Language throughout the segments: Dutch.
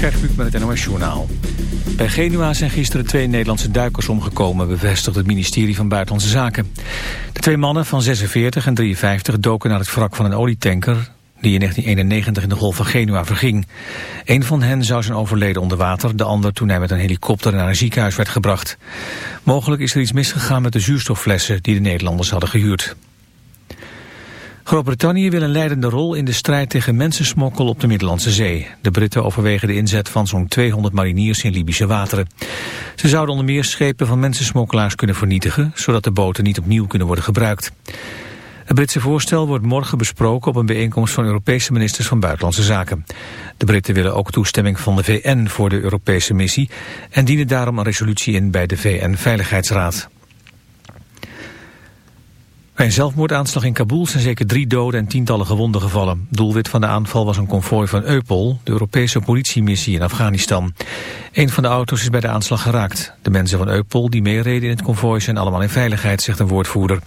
Gert met het NOS Journaal. Bij Genua zijn gisteren twee Nederlandse duikers omgekomen... bevestigt het ministerie van Buitenlandse Zaken. De twee mannen van 46 en 53 doken naar het wrak van een olietanker... die in 1991 in de Golf van Genua verging. Een van hen zou zijn overleden onder water... de ander toen hij met een helikopter naar een ziekenhuis werd gebracht. Mogelijk is er iets misgegaan met de zuurstofflessen... die de Nederlanders hadden gehuurd. Groot-Brittannië wil een leidende rol in de strijd tegen mensensmokkel op de Middellandse Zee. De Britten overwegen de inzet van zo'n 200 mariniers in Libische wateren. Ze zouden onder meer schepen van mensensmokkelaars kunnen vernietigen, zodat de boten niet opnieuw kunnen worden gebruikt. Het Britse voorstel wordt morgen besproken op een bijeenkomst van Europese ministers van Buitenlandse Zaken. De Britten willen ook toestemming van de VN voor de Europese missie en dienen daarom een resolutie in bij de VN-veiligheidsraad. Bij een zelfmoordaanslag in Kabul zijn zeker drie doden en tientallen gewonden gevallen. Doelwit van de aanval was een konvooi van Eupol, de Europese politiemissie in Afghanistan. Een van de auto's is bij de aanslag geraakt. De mensen van Eupol die meereden in het konvooi zijn allemaal in veiligheid, zegt een woordvoerder.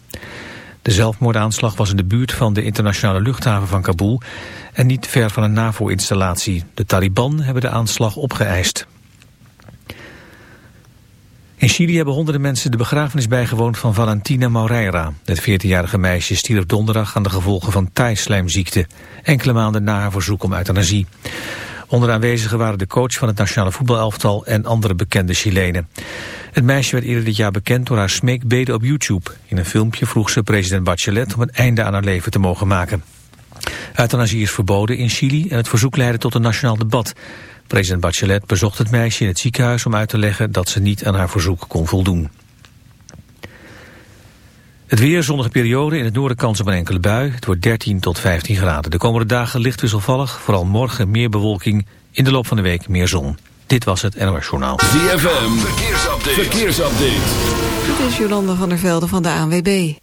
De zelfmoordaanslag was in de buurt van de internationale luchthaven van Kabul en niet ver van een NAVO-installatie. De Taliban hebben de aanslag opgeëist. In Chili hebben honderden mensen de begrafenis bijgewoond van Valentina Moreira. Het 14-jarige meisje stierf donderdag aan de gevolgen van taaislijmziekte. Enkele maanden na haar verzoek om euthanasie. Onder de aanwezigen waren de coach van het nationale voetbalelftal en andere bekende Chilenen. Het meisje werd eerder dit jaar bekend door haar smeekbeden op YouTube. In een filmpje vroeg ze president Bachelet om een einde aan haar leven te mogen maken. Euthanasie is verboden in Chili en het verzoek leidde tot een nationaal debat. President Bachelet bezocht het meisje in het ziekenhuis om uit te leggen dat ze niet aan haar verzoek kon voldoen. Het weer, zonnige periode, in het noorden kans op een enkele bui. Het wordt 13 tot 15 graden. De komende dagen licht wisselvallig, vooral morgen meer bewolking. In de loop van de week meer zon. Dit was het NOS Journaal. ZFM, verkeersupdate. verkeersupdate. Dit is Jolanda van der Velde van de ANWB.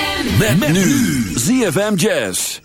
Met, met nu ZFM Jazz.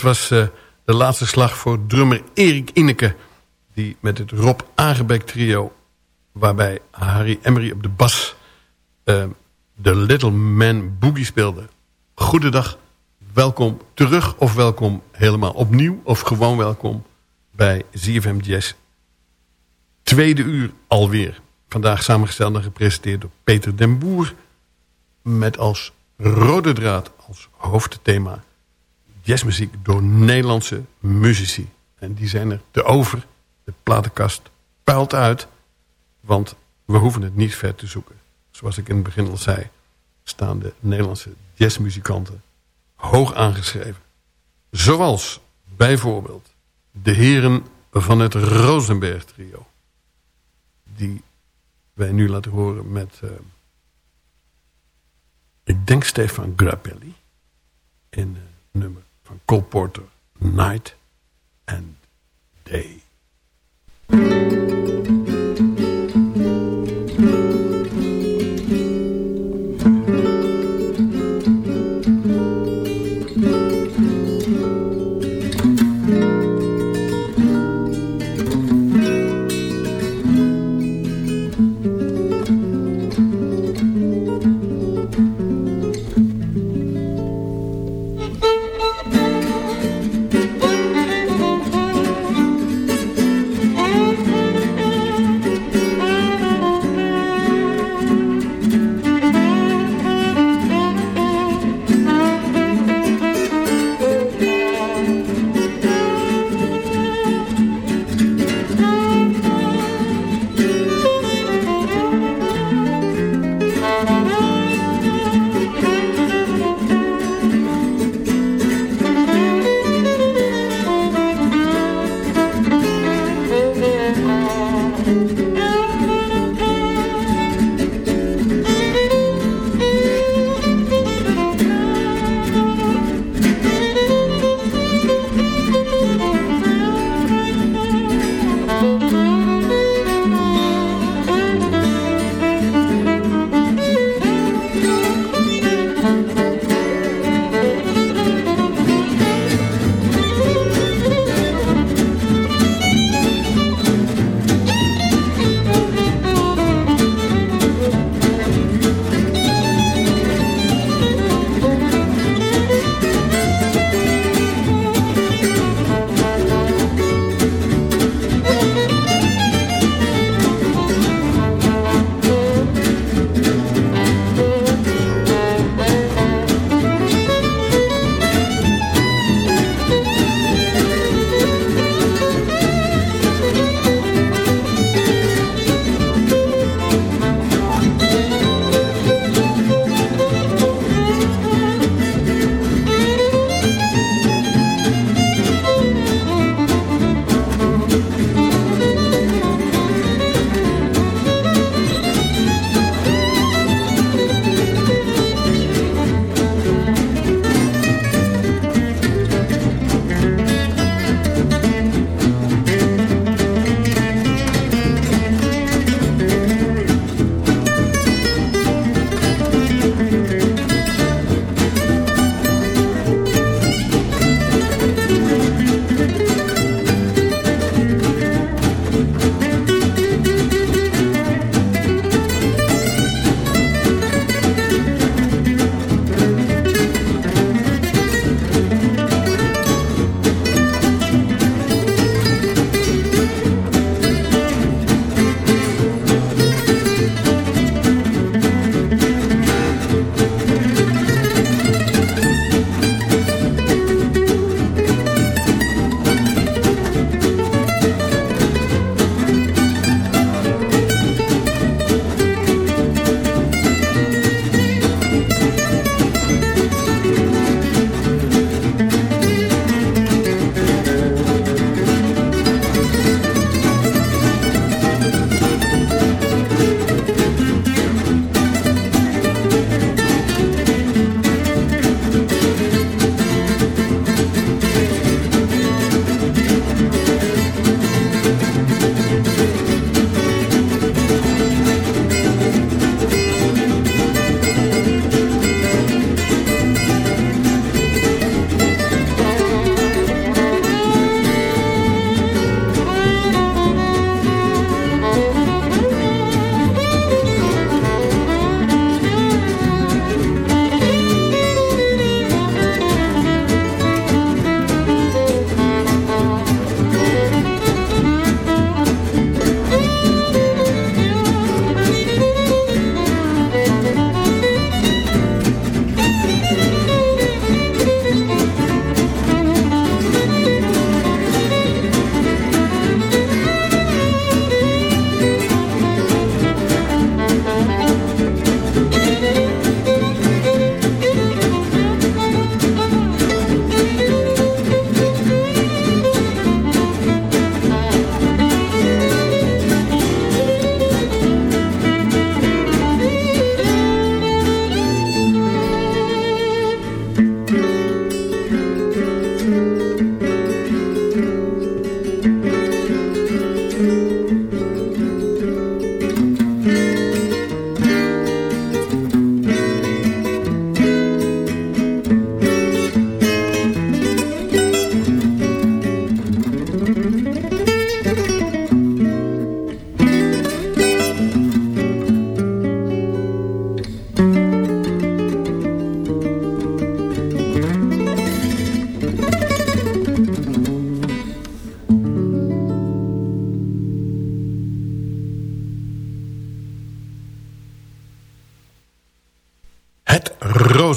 Dat was uh, de laatste slag voor drummer Erik Inneke... die met het Rob Aangebeek trio... waarbij Harry Emery op de bas... De Little Man Boogie speelde. Goedendag, welkom terug of welkom helemaal opnieuw... of gewoon welkom bij ZFM Jazz. Tweede uur alweer. Vandaag samengesteld en gepresenteerd door Peter den Boer... met als rode draad, als hoofdthema jazzmuziek door Nederlandse muzici. En die zijn er te over. De platenkast puilt uit. Want we hoeven het niet ver te zoeken. Zoals ik in het begin al zei... staan de Nederlandse jazzmuzikanten hoog aangeschreven. Zoals bijvoorbeeld de heren van het Rosenberg trio. Die wij nu laten horen met... Uh, ik denk Stefan Grappelli. In uh, nummer van Cole Porter, Night and Day.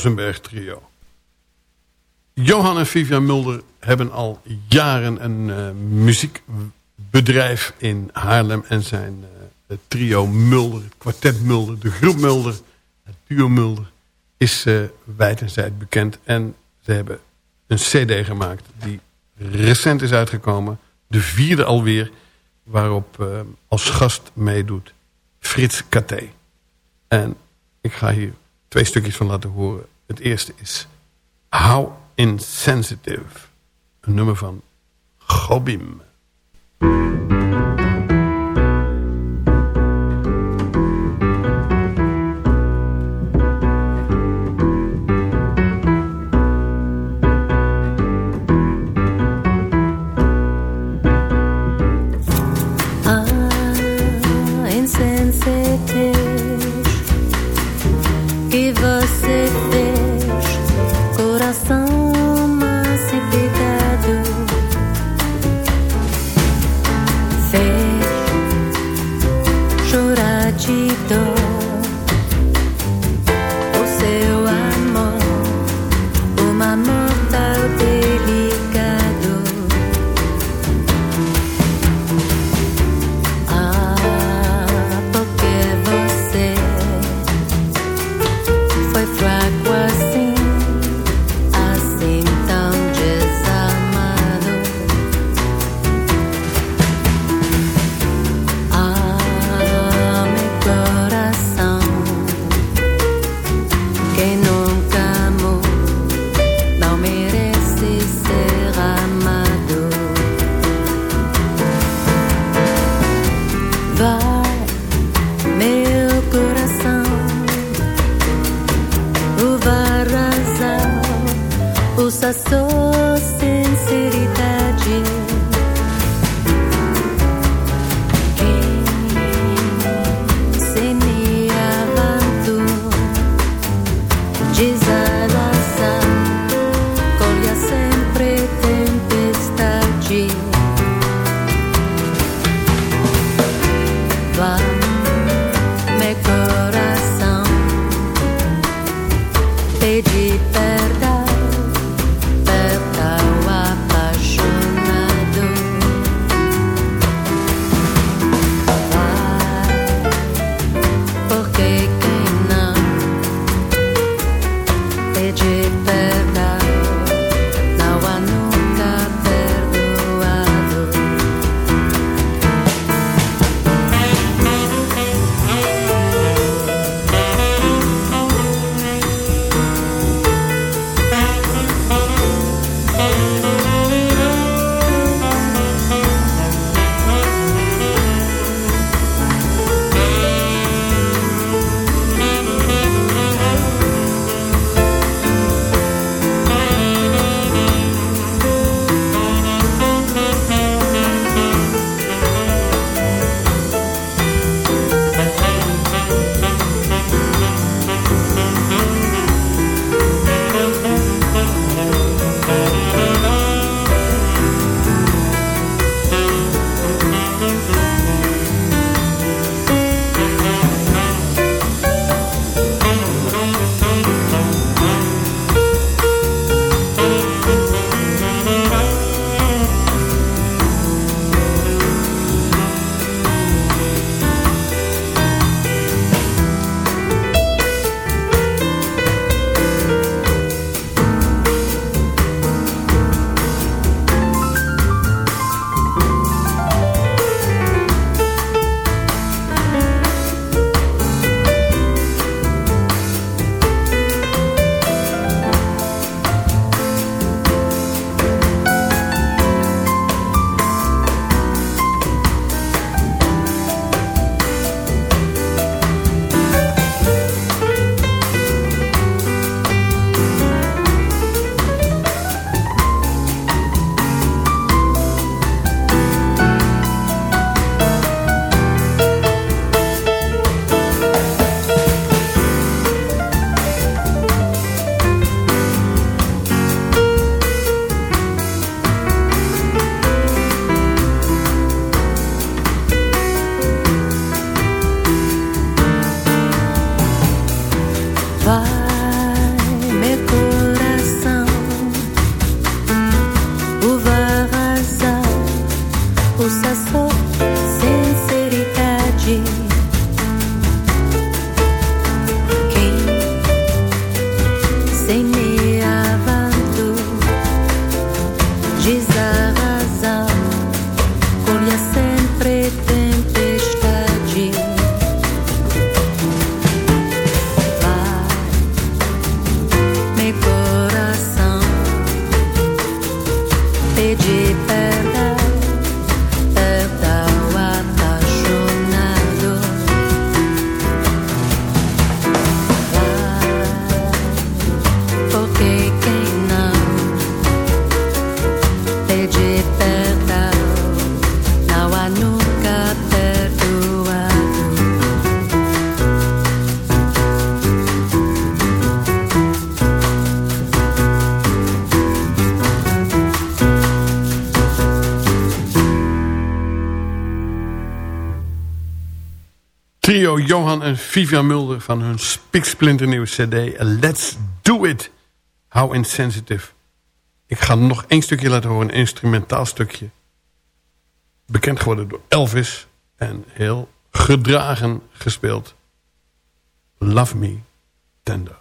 Rosenberg Trio. Johan en Vivian Mulder hebben al jaren een eh, muziekbedrijf in Haarlem... en zijn eh, trio Mulder, kwartet Mulder, de groep Mulder... het duo Mulder is uh, wijd en zijd bekend. En ze hebben een cd gemaakt die recent is uitgekomen. De vierde alweer, waarop als gast meedoet Frits Katé. En ik ga hier twee stukjes van laten horen. Het eerste is How Insensitive. Een nummer van Gobim. Johan en Vivian Mulder van hun spiksplinternieuwe cd Let's Do It. How Insensitive. Ik ga nog één stukje laten horen, een instrumentaal stukje. Bekend geworden door Elvis en heel gedragen gespeeld. Love Me Tender.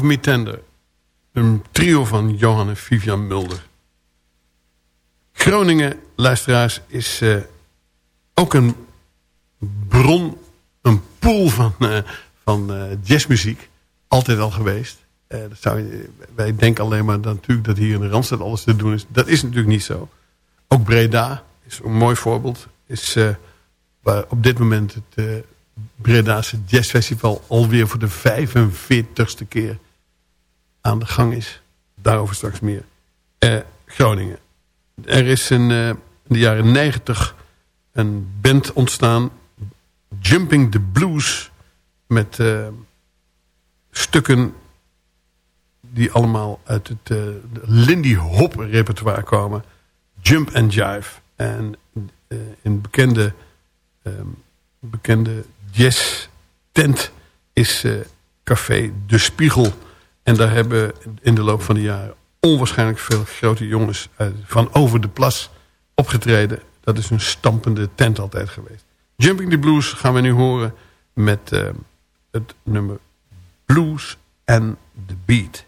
Love Me Tender. Een trio van Johan en Vivian Mulder. Groningen, luisteraars, is uh, ook een bron, een pool van, uh, van uh, jazzmuziek. Altijd al geweest. dat zou wij denken alleen maar dat, natuurlijk dat hier in de Randstad alles te doen is. Dat is natuurlijk niet zo. Ook Breda is een mooi voorbeeld. Is waar op dit moment het Bredaanse Jazzfestival alweer voor de 45ste keer aan de gang is. Daarover straks meer. Uh, Groningen. Er is in, uh, in de jaren 90 een band ontstaan. Jumping the Blues. Met uh, stukken die allemaal uit het Lindy Hop repertoire komen. Jump and Jive. En in bekende, um, bekende jazz tent is café De Spiegel. En daar hebben in de loop van de jaren onwaarschijnlijk veel grote jongens uit, van over de plas opgetreden. Dat is een stampende tent altijd geweest. Jumping the Blues gaan we nu horen met uh, het nummer Blues and the Beat.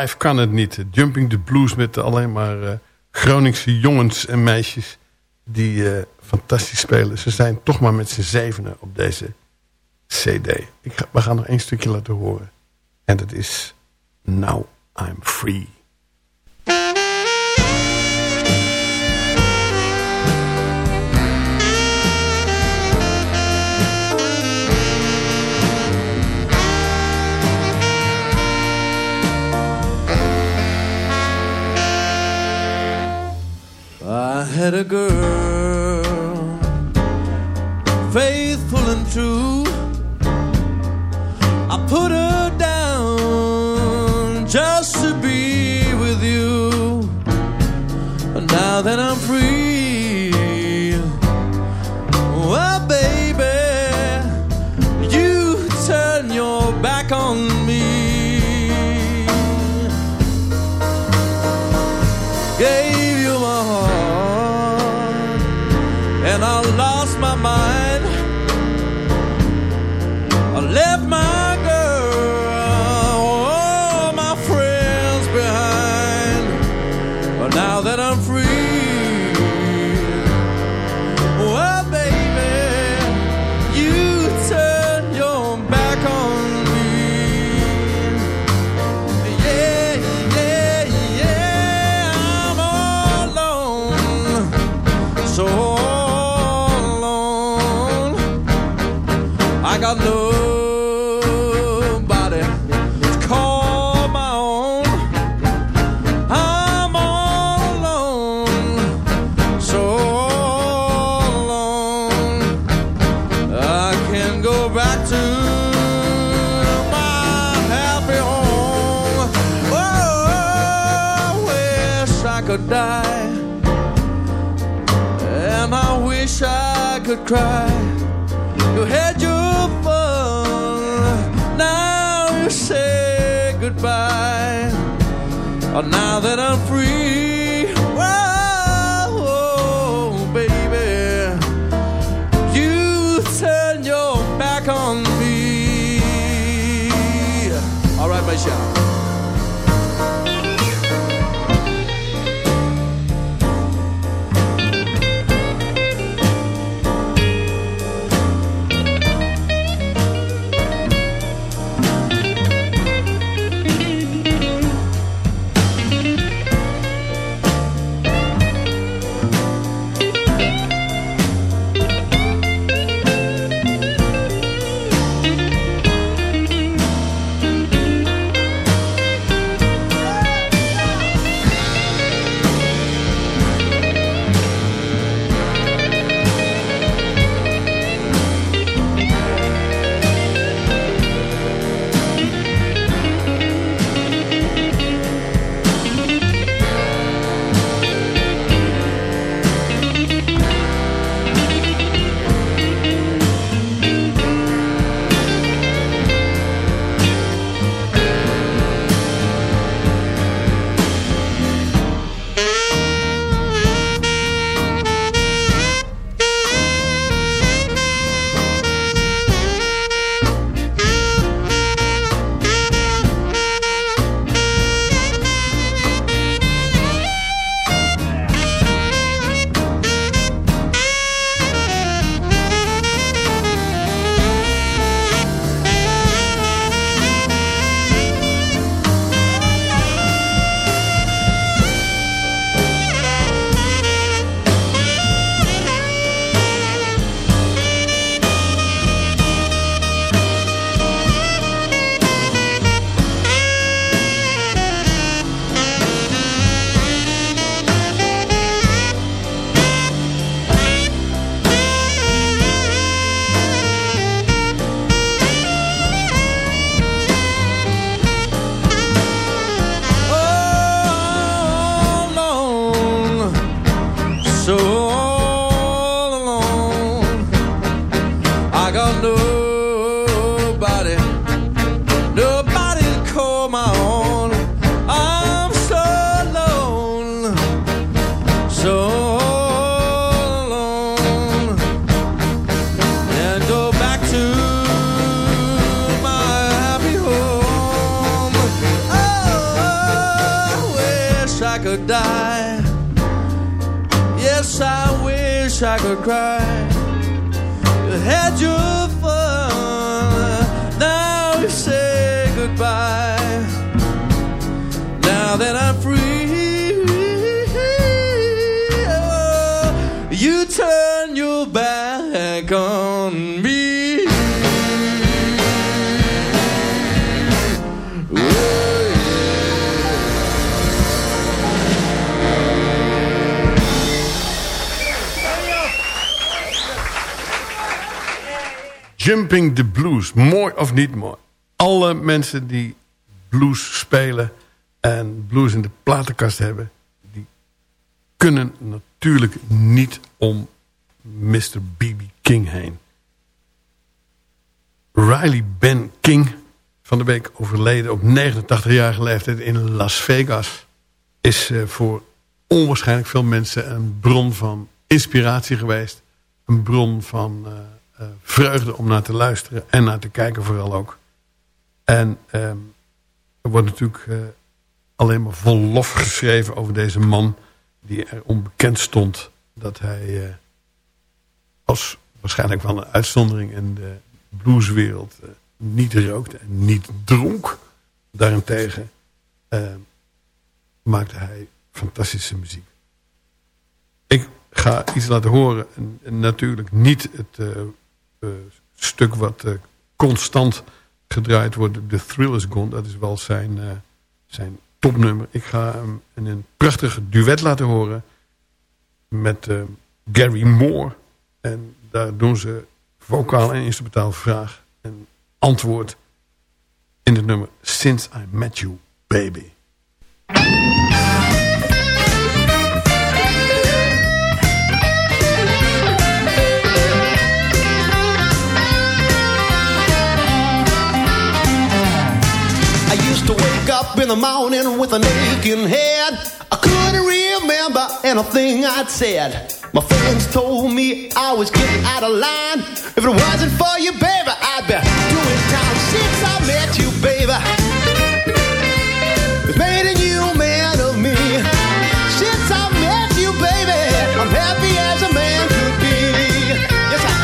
Live kan het niet. Jumping the Blues met alleen maar eh, Groningse jongens en meisjes... die eh, fantastisch spelen. Ze zijn toch maar met z'n zevenen op deze cd. Ik ga, we gaan nog één stukje laten horen. En dat is Now I'm Free. I had a girl, faithful and true. I put her down just to be with you. And now that I'm I lost my mind. I left my cry. You had your fun, now you say goodbye. Oh, now that I'm die. Yes, I wish I could cry. You had your Jumping the Blues. Mooi of niet mooi? Alle mensen die blues spelen en blues in de platenkast hebben... die kunnen natuurlijk niet om Mr. B.B. King heen. Riley Ben King, van de week overleden op 89-jarige leeftijd in Las Vegas... is eh, voor onwaarschijnlijk veel mensen een bron van inspiratie geweest. Een bron van eh, vreugde om naar te luisteren en naar te kijken vooral ook. En ehm, er wordt natuurlijk eh, alleen maar vol lof geschreven over deze man... die er onbekend stond dat hij eh, als waarschijnlijk wel een uitzondering in de blueswereld... eh, niet rookte en niet dronk. Daarentegen eh, maakte hij fantastische muziek. Ik ga iets laten horen. En, natuurlijk niet het eh, eh, stuk wat eh, constant gedraaid wordt. The Thrill is Gone. Dat is wel zijn, eh, zijn topnummer. Ik ga hem in een prachtige duet laten horen. Met eh, Gary Moore. En daar doen ze vocaal en instrumentaal vraag en antwoord. In het nummer Since I Met You Baby. The morning with an aching head. I couldn't remember anything I'd said. My friends told me I was getting out of line. If it wasn't for you, baby, I'd be doing time since I met you, baby. It's made a new man of me. Since I met you, baby, I'm happy as a man could be. Yes, I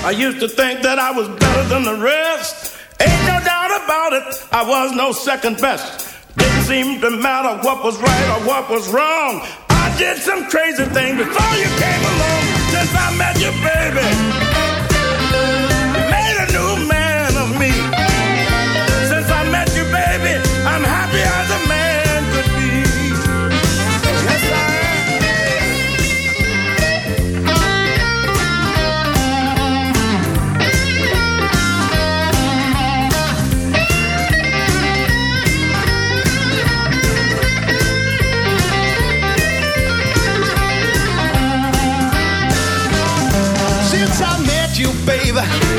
am. I used to think that I was better than the rest. Ain't no doubt about it, I was no second best. Didn't seem to matter what was right or what was wrong. I did some crazy things before you came along. Since I met you, baby, leave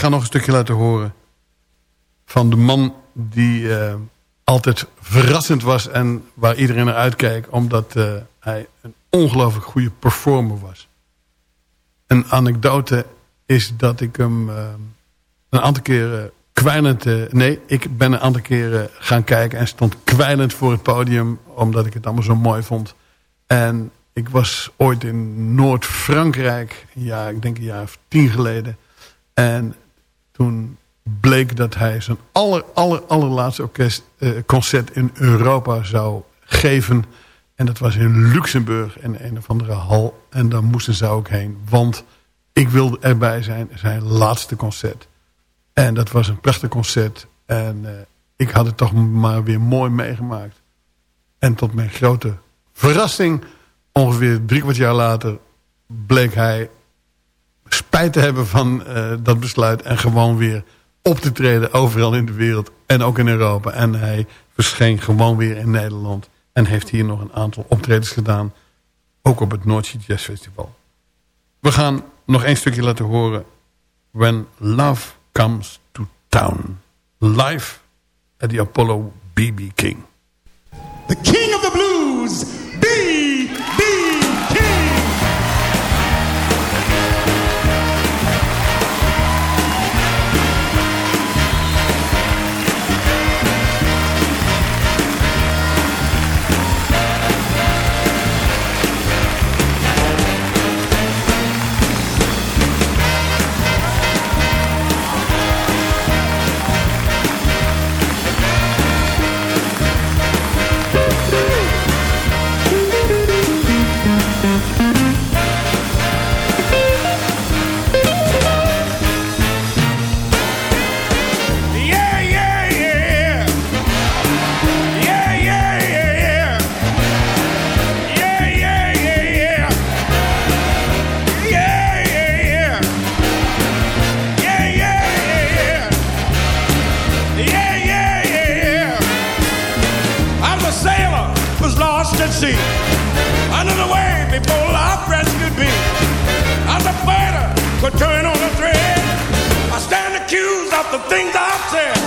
ga nog een stukje laten horen. Van de man die eh, altijd verrassend was en waar iedereen naar uitkeek... omdat eh, hij een ongelooflijk goede performer was. Een anekdote is dat ik hem uh, een aantal keren kwijlend... Nee, ik ben een aantal keren gaan kijken en stond kwijlend voor het podium... omdat ik het allemaal zo mooi vond. En ik was ooit in Noord-Frankrijk, ja, ik denk een jaar of tien geleden. En toen bleek dat hij zijn aller, aller, allerlaatste orkest, uh, concert in Europa zou geven. En dat was in Luxemburg in een of andere hal. En daar moesten ze ook heen, want ik wilde erbij zijn. Zijn laatste concert. En dat was een prachtig concert. En uh, ik had het toch maar weer mooi meegemaakt. En tot mijn grote verrassing, ongeveer drie kwart jaar later... bleek hij spijt te hebben van uh, dat besluit... en gewoon weer op te treden overal in de wereld en ook in Europa. En hij verscheen gewoon weer in Nederland. En heeft hier nog een aantal optredens gedaan. Ook op het Noordzee Jazz Festival. We gaan nog één stukje laten horen. When Love Comes to Town. Live at the Apollo BB King. The King of the Blues, accused of the things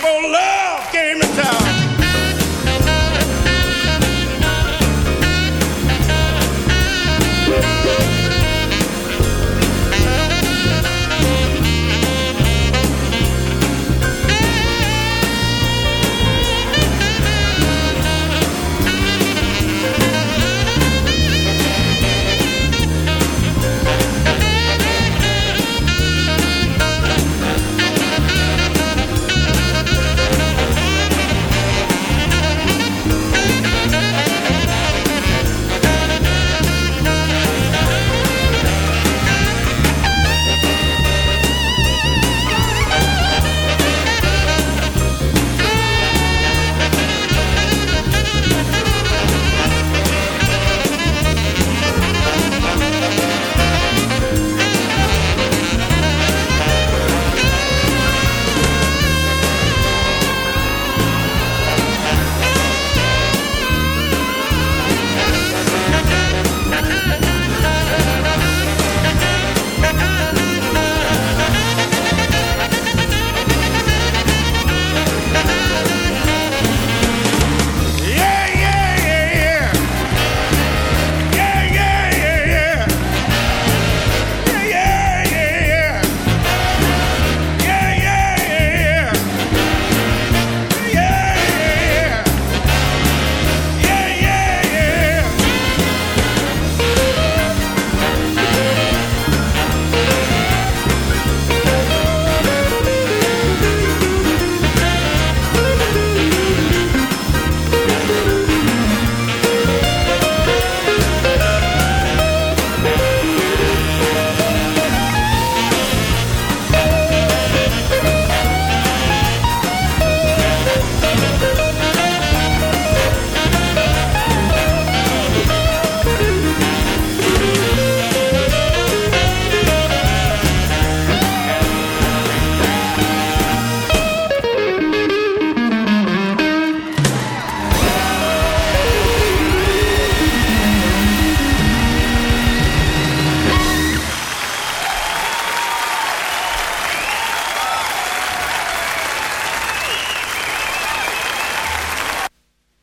people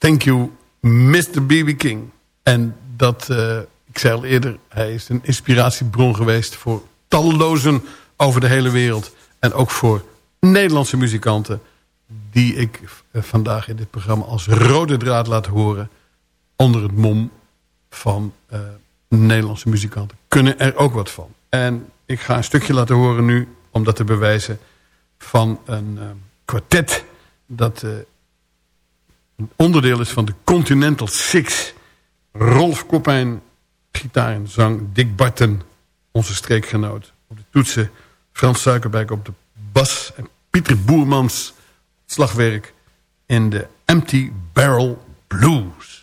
Thank you, Mr. B.B. King. En dat, eh, ik zei al eerder, hij is een inspiratiebron geweest... voor tallozen over de hele wereld. En ook voor Nederlandse muzikanten... die ik eh, vandaag in dit programma als rode draad laat horen... onder het mom van eh, Nederlandse muzikanten. Kunnen er ook wat van. En ik ga een stukje laten horen nu... om dat te bewijzen van een kwartet... dat onderdeel is van de Continental Six. Rolf Koppijn, gitaar en zang. Dick Barton, onze streekgenoot. Op de toetsen. Frans Suikerbeek op de bas. En Pieter Boermans, slagwerk. In de Empty Barrel Blues.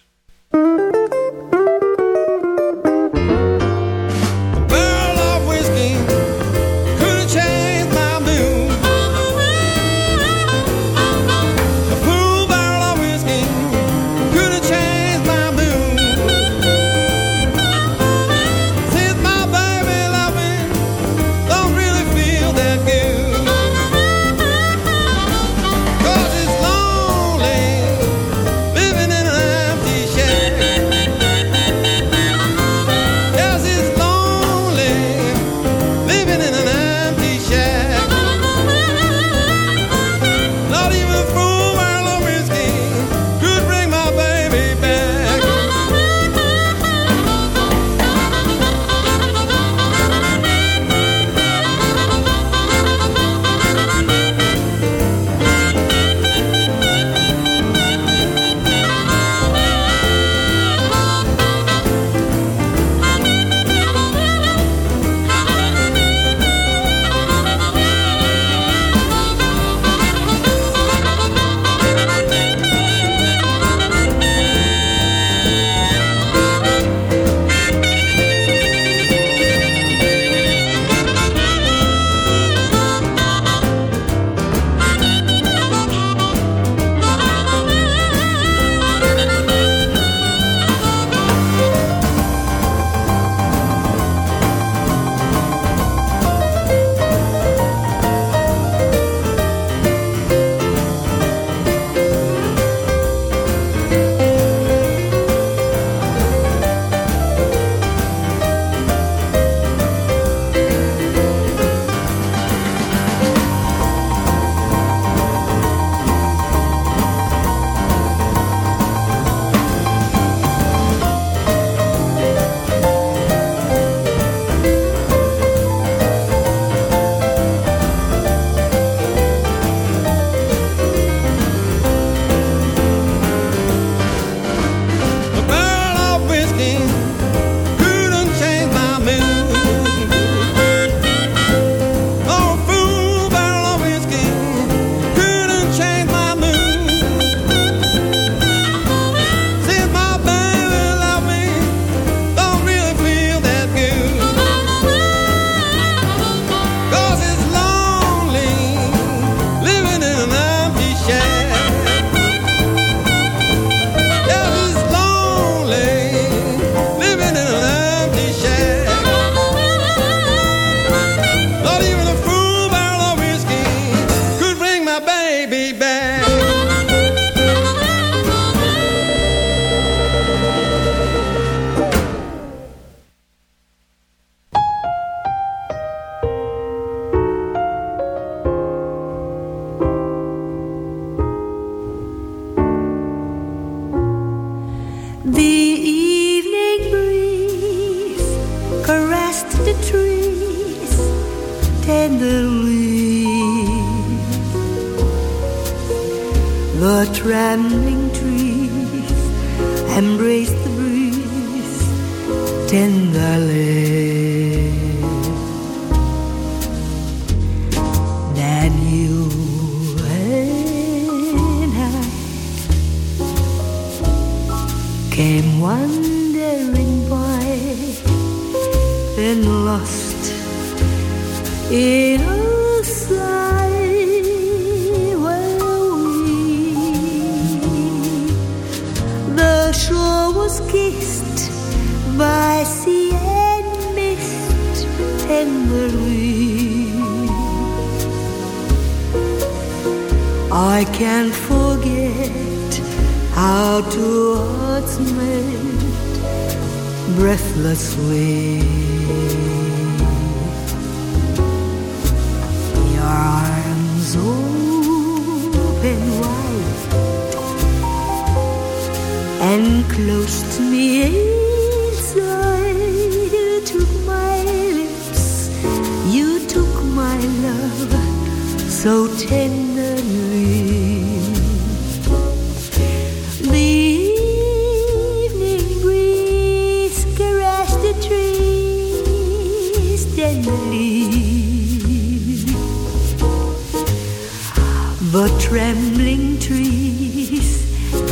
The trembling trees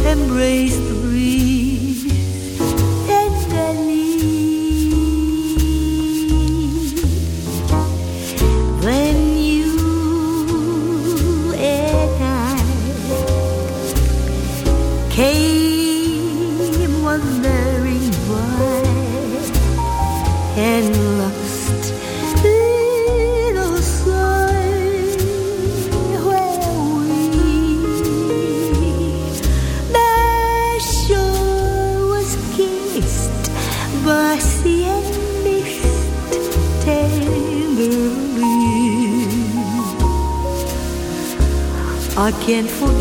embrace I can't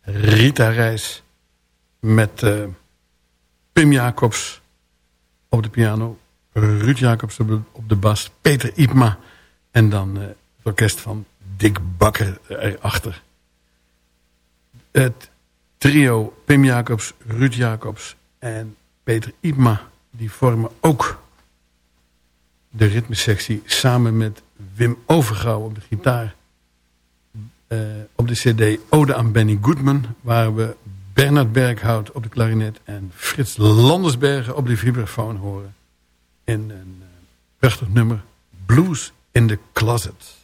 Rita Reis met eh, Pim Jacobs op de piano, Ruud Jacobs op de, op de bas, Peter Ipma en dan eh, het orkest van Dick Bakker erachter. Het trio Pim Jacobs, Ruud Jacobs en Peter Ipma die vormen ook de ritmesectie samen met Wim Overgouw op de gitaar. Eh, op de cd Ode aan Benny Goodman... waar we Bernard Berghout op de klarinet... en Frits Landersbergen op de vibrafoon horen. In een eh, prachtig nummer Blues in the Closet.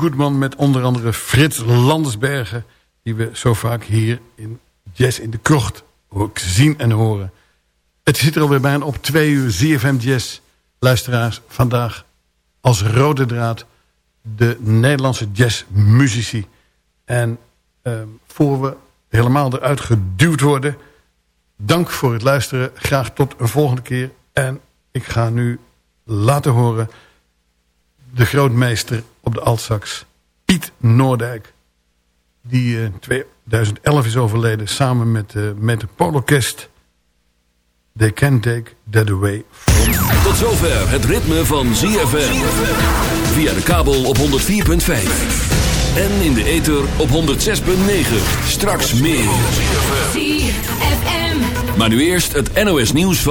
Goodman met onder andere Frits Landersbergen... die we zo vaak hier in Jazz in de Krocht ook zien en horen. Het zit er alweer bijna op twee uur ZFM Jazz. Luisteraars, vandaag als rode draad de Nederlandse jazzmuzici. En eh, voor we helemaal eruit geduwd worden... dank voor het luisteren. Graag tot een volgende keer. En ik ga nu laten horen de grootmeester op de altsax, Piet Noordijk. Die in 2011 is overleden samen met de Metropoolorkest. They can take that away. Tot zover het ritme van ZFM. Via de kabel op 104.5. En in de ether op 106.9. Straks meer. ZFM. Maar nu eerst het NOS nieuws van...